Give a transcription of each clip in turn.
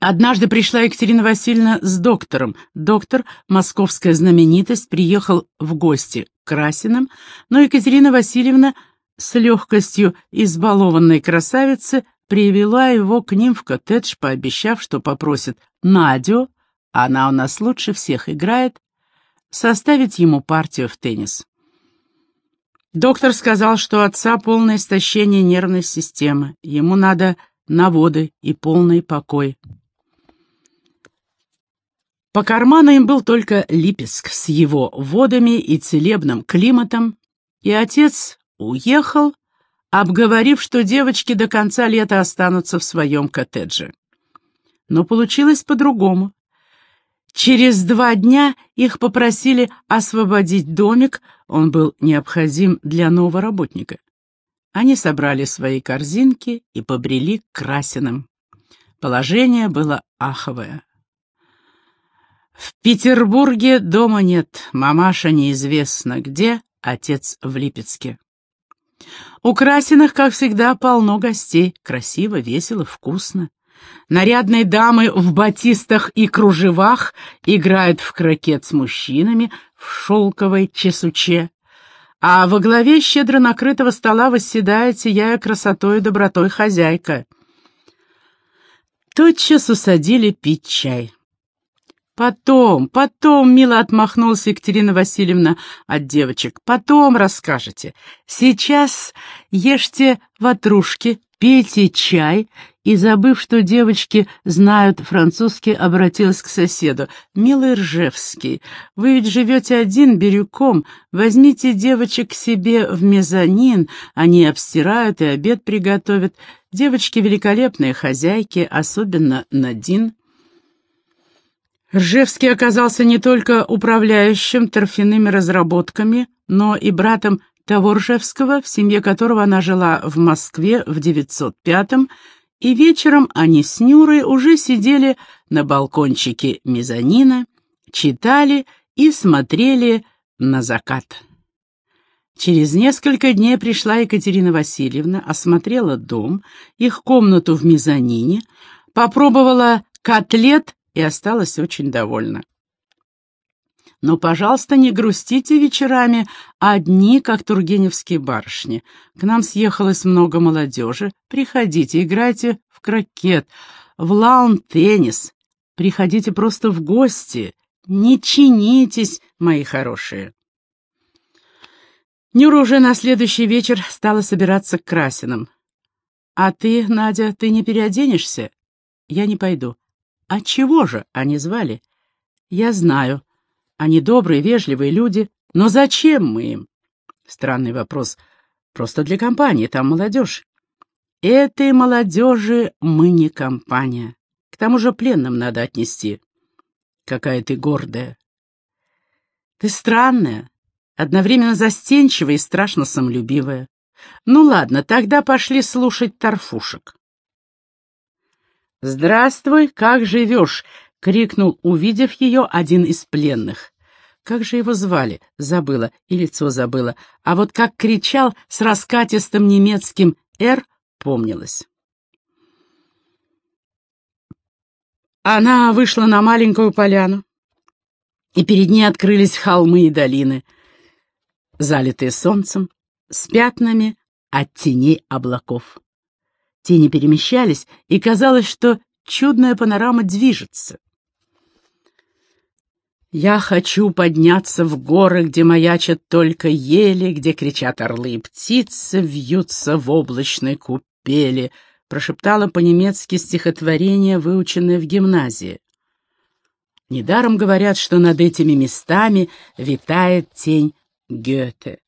Однажды пришла Екатерина Васильевна с доктором. Доктор, московская знаменитость, приехал в гости к Красиным, но Екатерина Васильевна с легкостью избалованной красавицы привела его к ним в коттедж, пообещав, что попросит Надю, она у нас лучше всех играет, составить ему партию в теннис. Доктор сказал, что отца полное истощение нервной системы, ему надо на воды и полный покой. По карману им был только Липецк с его водами и целебным климатом, и отец уехал, обговорив, что девочки до конца лета останутся в своем коттедже. Но получилось по-другому. Через два дня их попросили освободить домик, он был необходим для нового работника. Они собрали свои корзинки и побрели к Красиным. Положение было аховое. В Петербурге дома нет, мамаша неизвестно где, отец в Липецке. У Красиных, как всегда, полно гостей, красиво, весело, вкусно. Нарядные дамы в батистах и кружевах играют в крокет с мужчинами в шелковой чесуче, а во главе щедро накрытого стола восседает, сияя красотой и добротой хозяйка. Тотчас усадили пить чай. «Потом, потом», — мило отмахнулась Екатерина Васильевна от девочек, — «потом расскажете. Сейчас ешьте ватрушки, пейте чай». И, забыв, что девочки знают французский, обратилась к соседу. «Милый Ржевский, вы ведь живете один бирюком. Возьмите девочек к себе в мезонин, они обстирают и обед приготовят. Девочки великолепные хозяйки, особенно Надин». Ржевский оказался не только управляющим торфяными разработками, но и братом того Ржевского, в семье которого она жила в Москве в 905-м, и вечером они с Нюрой уже сидели на балкончике мезонина, читали и смотрели на закат. Через несколько дней пришла Екатерина Васильевна, осмотрела дом, их комнату в мезонине, попробовала котлет и осталась очень довольна. Но, пожалуйста, не грустите вечерами одни, как тургеневские барышни. К нам съехалось много молодежи. Приходите, играйте в крокет, в лаун-теннис. Приходите просто в гости. Не чинитесь, мои хорошие. Нюра уже на следующий вечер стала собираться к Красиным. «А ты, Надя, ты не переоденешься?» «Я не пойду». «А чего же они звали?» «Я знаю. Они добрые, вежливые люди. Но зачем мы им?» Странный вопрос. «Просто для компании, там молодежь». «Этой молодежи мы не компания. К тому же пленным надо отнести». «Какая ты гордая». «Ты странная, одновременно застенчивая и страшно самолюбивая. Ну ладно, тогда пошли слушать торфушек». «Здравствуй, как живешь?» — крикнул, увидев ее, один из пленных. Как же его звали? Забыла, и лицо забыла. А вот как кричал с раскатистым немецким «Р» помнилось. Она вышла на маленькую поляну, и перед ней открылись холмы и долины, залитые солнцем, с пятнами от теней облаков. Тени перемещались, и казалось, что чудная панорама движется. Я хочу подняться в горы, где маячат только ели, где кричат орлы и птицы, вьются в облачной купели, прошептала по-немецки стихотворение, выученное в гимназии. Недаром говорят, что над этими местами витает тень Гёте.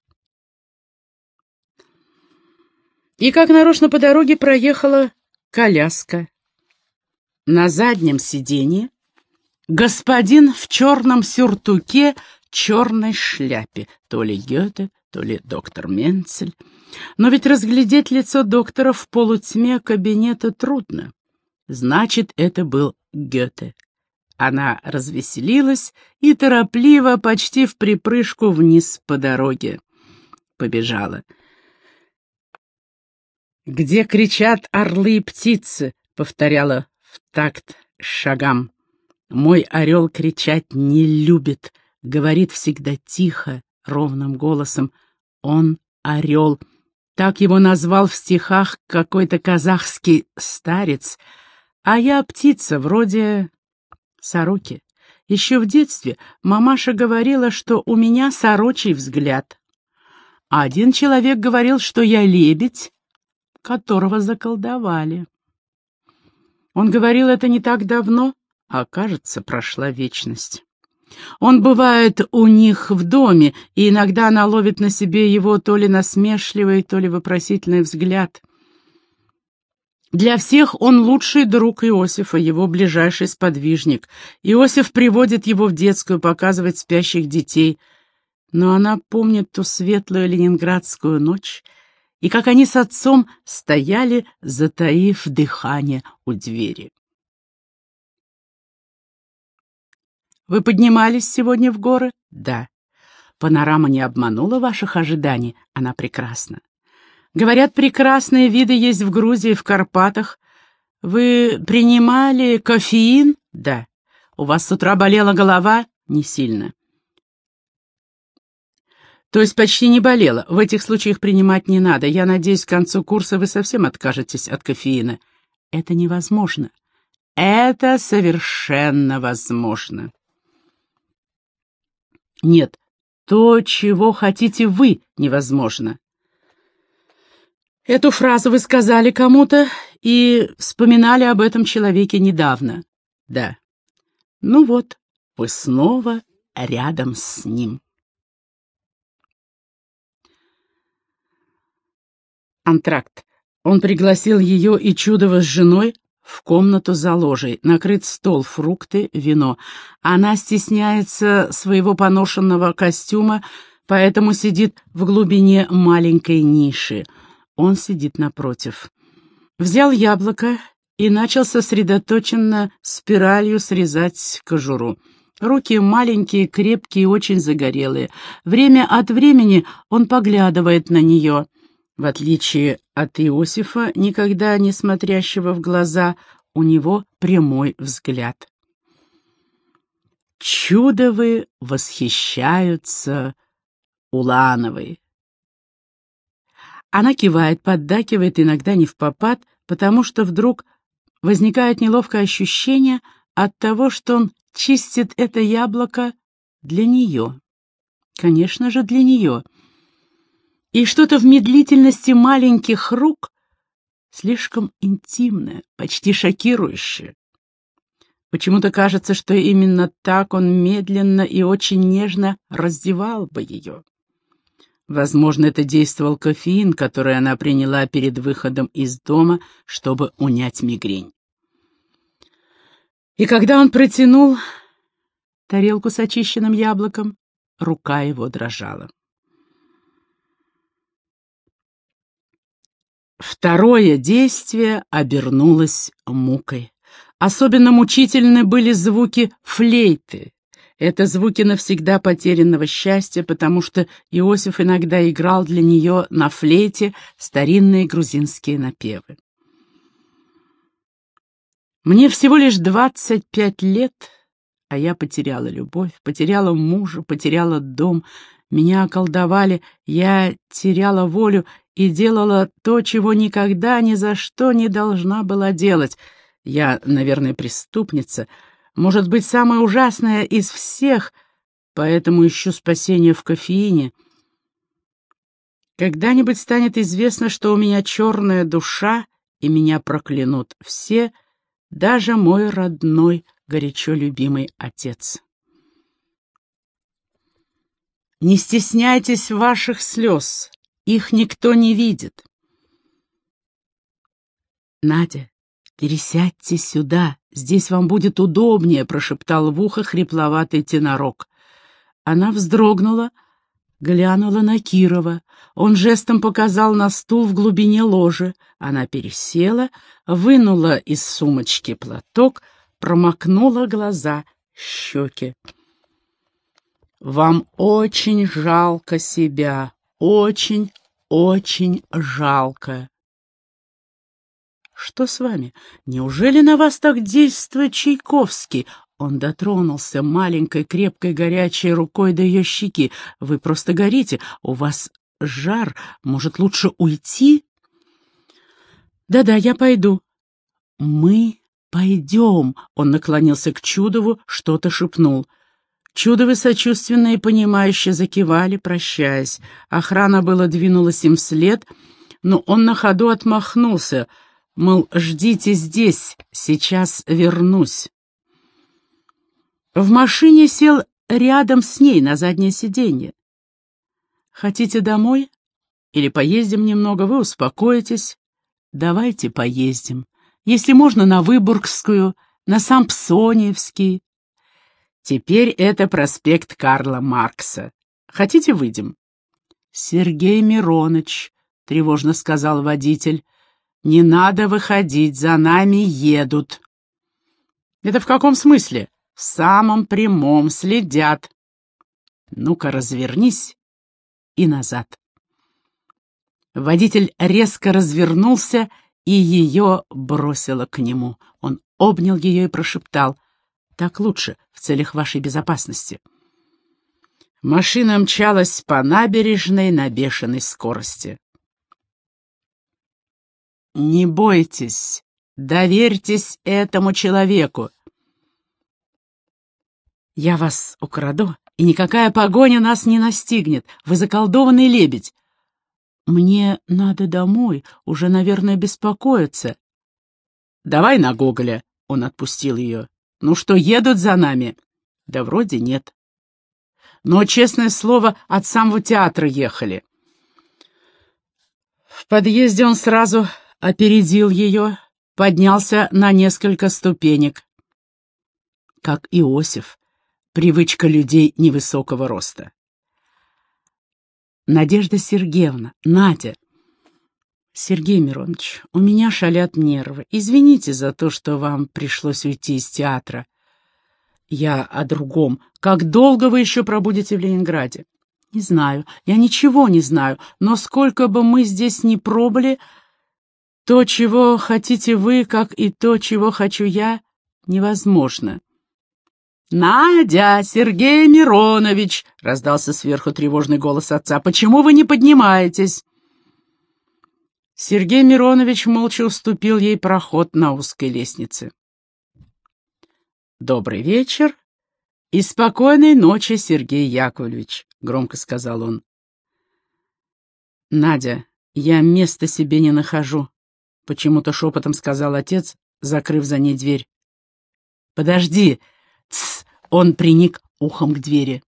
И как нарочно по дороге проехала коляска. На заднем сиденье господин в черном сюртуке, черной шляпе, то ли Гёте, то ли доктор Менцель. Но ведь разглядеть лицо доктора в полутьме кабинета трудно. Значит, это был Гёте. Она развеселилась и торопливо, почти в припрыжку вниз по дороге, побежала где кричат орлы и птицы», — повторяла в такт шагам. Мой орел кричать не любит, говорит всегда тихо, ровным голосом. Он орел. Так его назвал в стихах какой-то казахский старец, а я птица, вроде сороки. Еще в детстве мамаша говорила, что у меня сорочий взгляд. А один человек говорил, что я лебедь, которого заколдовали. Он говорил это не так давно, а, кажется, прошла вечность. Он бывает у них в доме, и иногда она ловит на себе его то ли насмешливый, то ли вопросительный взгляд. Для всех он лучший друг Иосифа, его ближайший сподвижник. Иосиф приводит его в детскую показывать спящих детей. Но она помнит ту светлую ленинградскую ночь, и как они с отцом стояли, затаив дыхание у двери. Вы поднимались сегодня в горы? Да. Панорама не обманула ваших ожиданий, она прекрасна. Говорят, прекрасные виды есть в Грузии, в Карпатах. Вы принимали кофеин? Да. У вас с утра болела голова? Не сильно. То есть почти не болела. В этих случаях принимать не надо. Я надеюсь, к концу курса вы совсем откажетесь от кофеина. Это невозможно. Это совершенно возможно. Нет, то, чего хотите вы, невозможно. Эту фразу вы сказали кому-то и вспоминали об этом человеке недавно. Да. Ну вот, вы снова рядом с ним. Антракт. Он пригласил ее и Чудова с женой в комнату за ложей. Накрыт стол, фрукты, вино. Она стесняется своего поношенного костюма, поэтому сидит в глубине маленькой ниши. Он сидит напротив. Взял яблоко и начал сосредоточенно спиралью срезать кожуру. Руки маленькие, крепкие, очень загорелые. Время от времени он поглядывает на нее. В отличие от Иосифа, никогда не смотрящего в глаза, у него прямой взгляд. Чудовы восхищаются Улановой. Она кивает, поддакивает, иногда не в попад, потому что вдруг возникает неловкое ощущение от того, что он чистит это яблоко для нее. Конечно же, для нее. И что-то в медлительности маленьких рук слишком интимное, почти шокирующее. Почему-то кажется, что именно так он медленно и очень нежно раздевал бы ее. Возможно, это действовал кофеин, который она приняла перед выходом из дома, чтобы унять мигрень. И когда он протянул тарелку с очищенным яблоком, рука его дрожала. Второе действие обернулось мукой. Особенно мучительны были звуки флейты, это звуки навсегда потерянного счастья, потому что Иосиф иногда играл для нее на флейте старинные грузинские напевы. Мне всего лишь двадцать пять лет, а я потеряла любовь, потеряла мужа, потеряла дом, меня околдовали, я теряла волю и делала то, чего никогда ни за что не должна была делать. Я, наверное, преступница — может быть, самое ужасное из всех, поэтому ищу спасение в кофеине. Когда-нибудь станет известно, что у меня черная душа, и меня проклянут все, даже мой родной, горячо любимый отец. Не стесняйтесь ваших слез, их никто не видит. Надя, пересядьте сюда, «Здесь вам будет удобнее», — прошептал в ухо хрипловатый тенорок. Она вздрогнула, глянула на Кирова. Он жестом показал на стул в глубине ложи. Она пересела, вынула из сумочки платок, промокнула глаза, щеки. «Вам очень жалко себя, очень, очень жалко». Что с вами? Неужели на вас так действует Чайковский? Он дотронулся маленькой, крепкой, горячей рукой до ее щеки. Вы просто горите. У вас жар. Может, лучше уйти? Да-да, я пойду. Мы пойдем. Он наклонился к Чудову, что-то шепнул. Чудовы сочувственно и понимающе закивали, прощаясь. Охрана было двинулась им вслед, но он на ходу отмахнулся, мол, ждите здесь, сейчас вернусь. В машине сел рядом с ней на заднее сиденье. «Хотите домой? Или поездим немного, вы успокоитесь? Давайте поездим. Если можно, на Выборгскую, на Сампсониевский. Теперь это проспект Карла Маркса. Хотите, выйдем?» «Сергей Мироныч», — тревожно сказал водитель, — «не надо выходить, за нами едут». «Это в каком смысле?» «В самом прямом, следят». «Ну-ка, развернись и назад». Водитель резко развернулся, и ее бросило к нему. Он обнял ее и прошептал — так лучше, в целях вашей безопасности. Машина мчалась по набережной на бешеной скорости. «Не бойтесь, доверьтесь этому человеку. Я вас украду, и никакая погоня нас не настигнет. Вы заколдованный лебедь. Мне надо домой, уже, наверное, беспокоиться. Давай на Гоголя, — он отпустил ее. Ну что, едут за нами? Да вроде нет. Но, честное слово, от самого театра ехали. В подъезде он сразу опередил ее, поднялся на несколько ступенек. Как Иосиф, привычка людей невысокого роста. Надежда Сергеевна, Надя, «Сергей Миронович, у меня шалят нервы. Извините за то, что вам пришлось уйти из театра. Я о другом. Как долго вы еще пробудете в Ленинграде?» «Не знаю. Я ничего не знаю. Но сколько бы мы здесь ни пробыли, то, чего хотите вы, как и то, чего хочу я, невозможно». «Надя, Сергей Миронович!» — раздался сверху тревожный голос отца. «Почему вы не поднимаетесь?» Сергей Миронович молча уступил ей проход на узкой лестнице. «Добрый вечер и спокойной ночи, Сергей Яковлевич», — громко сказал он. «Надя, я места себе не нахожу», — почему-то шепотом сказал отец, закрыв за ней дверь. «Подожди!» — тс, он приник ухом к двери.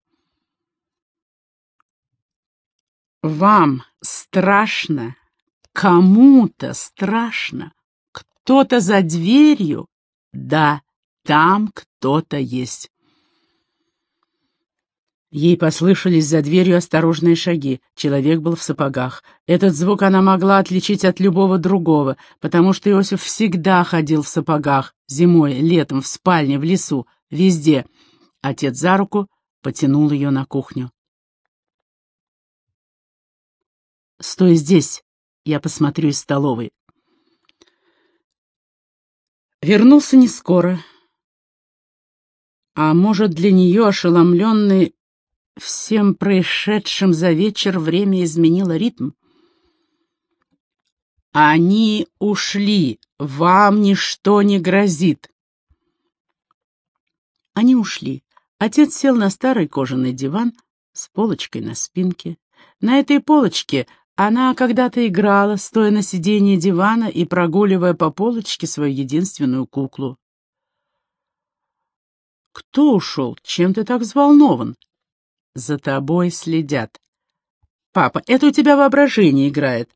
«Вам страшно?» Кому-то страшно. Кто-то за дверью. Да, там кто-то есть. Ей послышались за дверью осторожные шаги. Человек был в сапогах. Этот звук она могла отличить от любого другого, потому что Иосиф всегда ходил в сапогах. Зимой, летом, в спальне, в лесу, везде. Отец за руку потянул ее на кухню. «Стой здесь!» Я посмотрю из столовой. Вернулся не скоро. А может, для нее, ошеломленный всем происшедшим за вечер, время изменило ритм? Они ушли, вам ничто не грозит. Они ушли. Отец сел на старый кожаный диван с полочкой на спинке. На этой полочке она когда-то играла, стоя на сиденье дивана и прогуливая по полочке свою единственную куклу. «Кто ушел? Чем ты так взволнован?» «За тобой следят». «Папа, это у тебя воображение играет.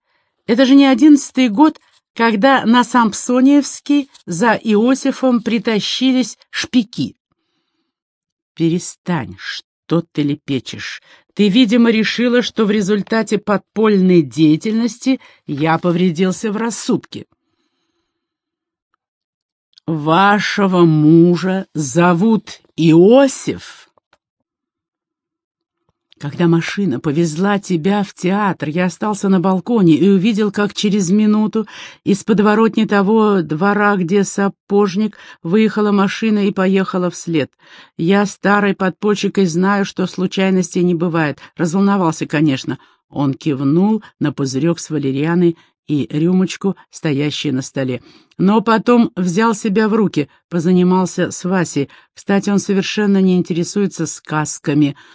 Это же не одиннадцатый год, когда на Сампсониевский за Иосифом притащились шпики». «Перестань, что ты лепечешь? Ты, видимо, решила, что в результате подпольной деятельности я повредился в рассудке. Вашего мужа зовут Иосиф? Когда машина повезла тебя в театр, я остался на балконе и увидел, как через минуту из подворотни того двора, где сапожник, выехала машина и поехала вслед. Я старой подпольщикой знаю, что случайностей не бывает. Разволновался, конечно. Он кивнул на пузырек с валерианой и рюмочку, стоящие на столе. Но потом взял себя в руки, позанимался с Васей. Кстати, он совершенно не интересуется сказками —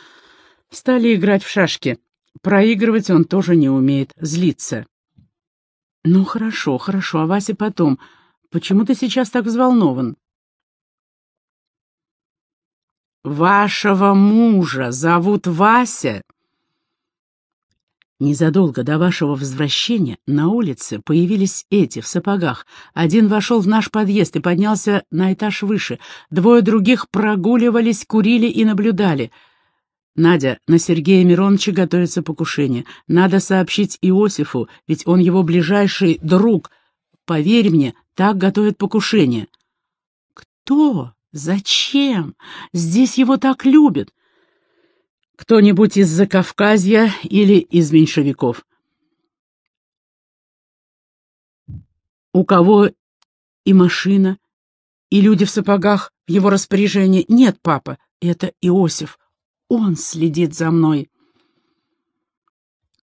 Стали играть в шашки. Проигрывать он тоже не умеет, злиться. «Ну, хорошо, хорошо, а Вася потом. Почему ты сейчас так взволнован?» «Вашего мужа зовут Вася?» Незадолго до вашего возвращения на улице появились эти в сапогах. Один вошел в наш подъезд и поднялся на этаж выше. Двое других прогуливались, курили и наблюдали — «Надя, на Сергея Мироновича готовится покушение. Надо сообщить Иосифу, ведь он его ближайший друг. Поверь мне, так готовят покушение». «Кто? Зачем? Здесь его так любят». «Кто-нибудь из Закавказья или из меньшевиков». «У кого и машина, и люди в сапогах в его распоряжении?» «Нет, папа, это Иосиф он следит за мной.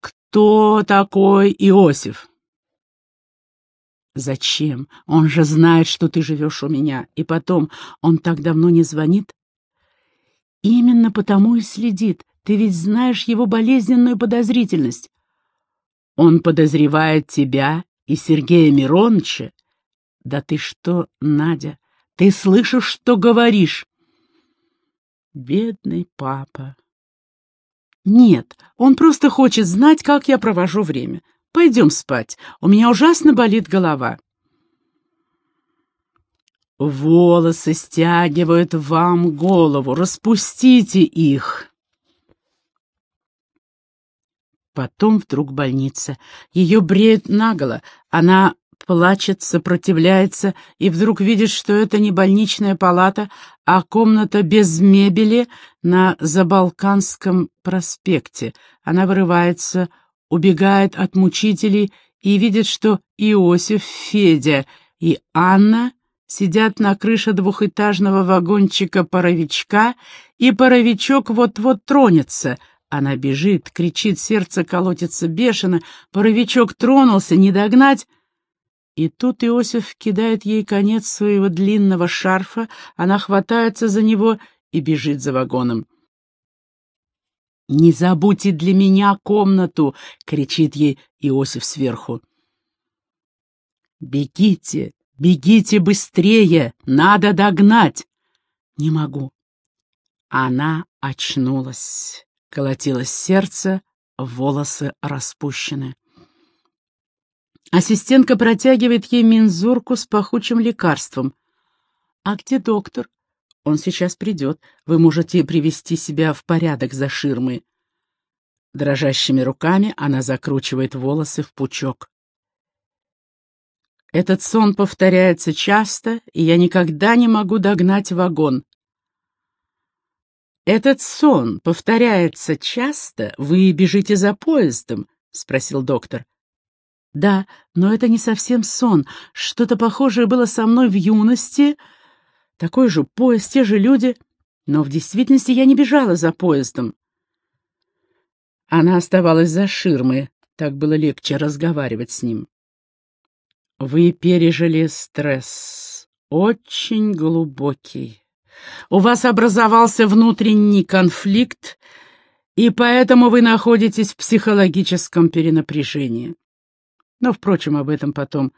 Кто такой Иосиф? Зачем? Он же знает, что ты живешь у меня. И потом, он так давно не звонит. Именно потому и следит. Ты ведь знаешь его болезненную подозрительность. Он подозревает тебя и Сергея Мироновича. Да ты что, Надя, ты слышишь, что говоришь? Бедный папа. Нет, он просто хочет знать, как я провожу время. Пойдем спать, у меня ужасно болит голова. Волосы стягивают вам голову, распустите их. Потом вдруг больница. Ее бреют наголо. Она плачет, сопротивляется и вдруг видит, что это не больничная палата, а комната без мебели на Забалканском проспекте. Она вырывается, убегает от мучителей и видит, что Иосиф, Федя и Анна сидят на крыше двухэтажного вагончика-паровичка, и паровичок вот-вот тронется. Она бежит, кричит, сердце колотится бешено, паровичок тронулся, не догнать, и тут Иосиф кидает ей конец своего длинного шарфа, она хватается за него и бежит за вагоном. «Не забудьте для меня комнату!» — кричит ей Иосиф сверху. «Бегите, бегите быстрее! Надо догнать!» «Не могу». Она очнулась. Колотилось сердце, волосы распущены. Ассистентка протягивает ей мензурку с пахучим лекарством. «А где доктор?» «Он сейчас придет. Вы можете привести себя в порядок за ширмой». Дрожащими руками она закручивает волосы в пучок. Этот сон повторяется часто, и я никогда не могу догнать вагон. «Этот сон повторяется часто? Вы бежите за поездом?» — спросил доктор. Да, но это не совсем сон. Что-то похожее было со мной в юности. Такой же поезд, те же люди. Но в действительности я не бежала за поездом. Она оставалась за ширмой. Так было легче разговаривать с ним. Вы пережили стресс. Очень глубокий. У вас образовался внутренний конфликт, и поэтому вы находитесь в психологическом перенапряжении. Но, впрочем, об этом потом.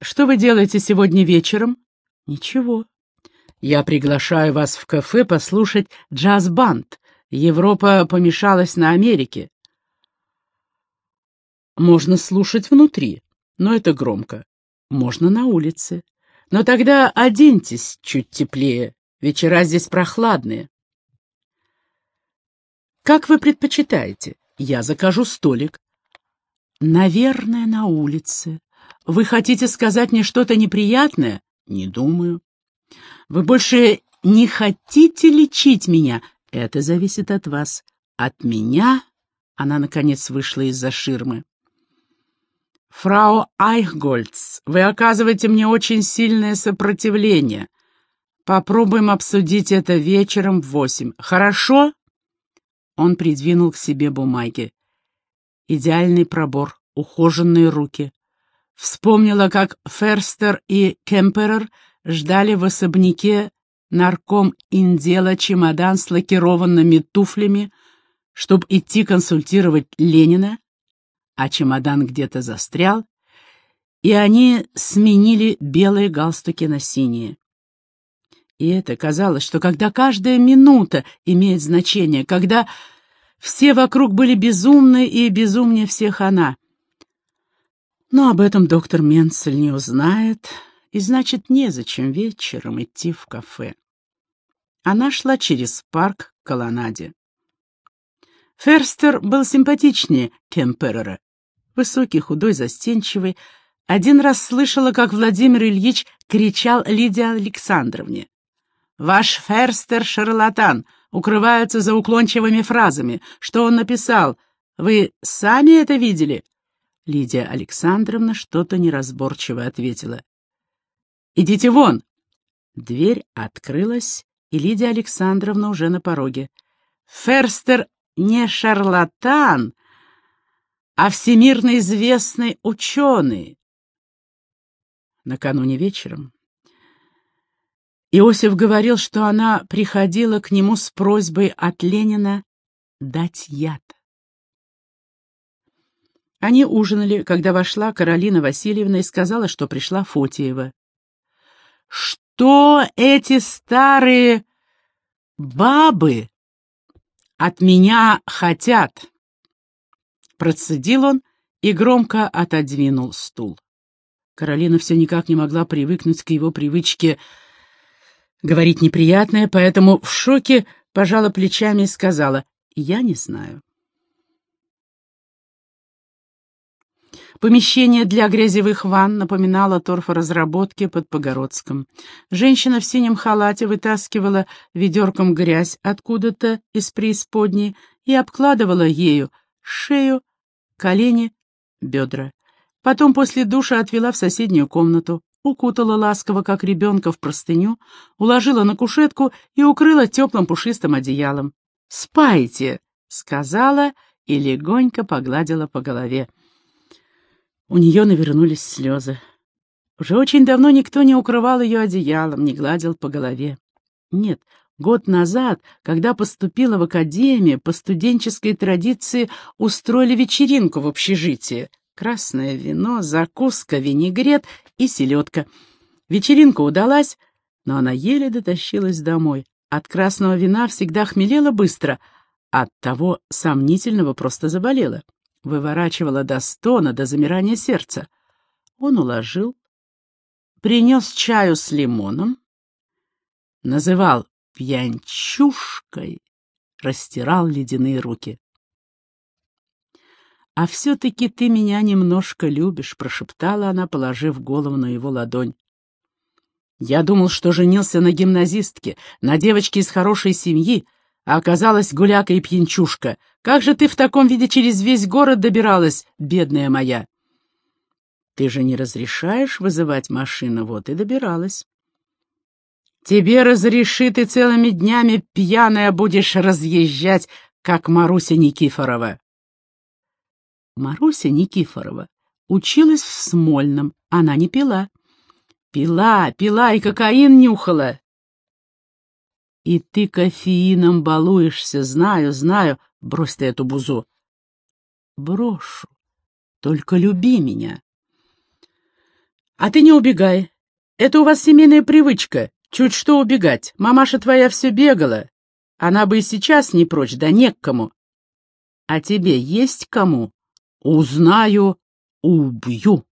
Что вы делаете сегодня вечером? Ничего. Я приглашаю вас в кафе послушать джаз-банд. Европа помешалась на Америке. Можно слушать внутри, но это громко. Можно на улице. Но тогда оденьтесь чуть теплее. Вечера здесь прохладные. Как вы предпочитаете? Я закажу столик. Наверное, на улице. Вы хотите сказать мне что-то неприятное? Не думаю. Вы больше не хотите лечить меня? Это зависит от вас. от меня она, наконец, вышла из-за ширмы. «Фрау Айхгольц, вы оказываете мне очень сильное сопротивление. Попробуем обсудить это вечером в восемь. Хорошо?» Он придвинул к себе бумаги. Идеальный пробор, ухоженные руки. Вспомнила, как Ферстер и Кемперер ждали в особняке нарком индела чемодан с лакированными туфлями, чтобы идти консультировать Ленина, а чемодан где-то застрял, и они сменили белые галстуки на синие. И это казалось, что когда каждая минута имеет значение, когда все вокруг были безумны и безумнее всех она. Но об этом доктор Менцель не узнает, и значит, незачем вечером идти в кафе. Она шла через парк к колоннаде. Ферстер был симпатичнее Кемперера. Высокий, худой, застенчивый. Один раз слышала, как Владимир Ильич кричал Лидии Александровне. «Ваш Ферстер — шарлатан, укрывается за уклончивыми фразами. Что он написал? Вы сами это видели?» Лидия Александровна что-то неразборчиво ответила. «Идите вон!» Дверь открылась, и Лидия Александровна уже на пороге. «Ферстер не шарлатан, а всемирно известный ученый. Накануне вечером Иосиф говорил, что она приходила к нему с просьбой от Ленина дать яд. Они ужинали, когда вошла Каролина Васильевна и сказала, что пришла Фотиева. «Что эти старые бабы от меня хотят?» Процедил он и громко отодвинул стул. Каролина все никак не могла привыкнуть к его привычке говорить неприятное, поэтому в шоке пожала плечами и сказала «Я не знаю». Помещение для грязевых ванн напоминало торфоразработки под Погородском. Женщина в синем халате вытаскивала ведерком грязь откуда-то из преисподней и обкладывала ею шею, колени, бедра. Потом после душа отвела в соседнюю комнату, укутала ласково, как ребенка, в простыню, уложила на кушетку и укрыла теплым пушистым одеялом. «Спайте!» — сказала и легонько погладила по голове. У нее навернулись слезы. Уже очень давно никто не укрывал ее одеялом, не гладил по голове. Нет, год назад, когда поступила в академию, по студенческой традиции устроили вечеринку в общежитии. Красное вино, закуска, винегрет и селедка. Вечеринка удалась, но она еле дотащилась домой. От красного вина всегда хмелела быстро, от того сомнительного просто заболела выворачивала до стона, до замирания сердца. Он уложил, принес чаю с лимоном, называл пьянчушкой, растирал ледяные руки. «А все-таки ты меня немножко любишь», — прошептала она, положив голову на его ладонь. «Я думал, что женился на гимназистке, на девочке из хорошей семьи, а оказалась гуляка и пьянчушка. Как же ты в таком виде через весь город добиралась, бедная моя? Ты же не разрешаешь вызывать машину, вот и добиралась. Тебе разрешит и целыми днями пьяная будешь разъезжать, как Маруся Никифорова. Маруся Никифорова училась в Смольном, она не пила. Пила, пила и кокаин нюхала. И ты кофеином балуешься, знаю, знаю. Брось ты эту бузу. Брошу. Только люби меня. А ты не убегай. Это у вас семейная привычка. Чуть что убегать. Мамаша твоя все бегала. Она бы и сейчас не прочь, да не к кому. А тебе есть кому? Узнаю, убью.